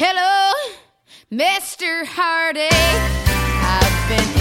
Hello, Mr. Heartache. I've been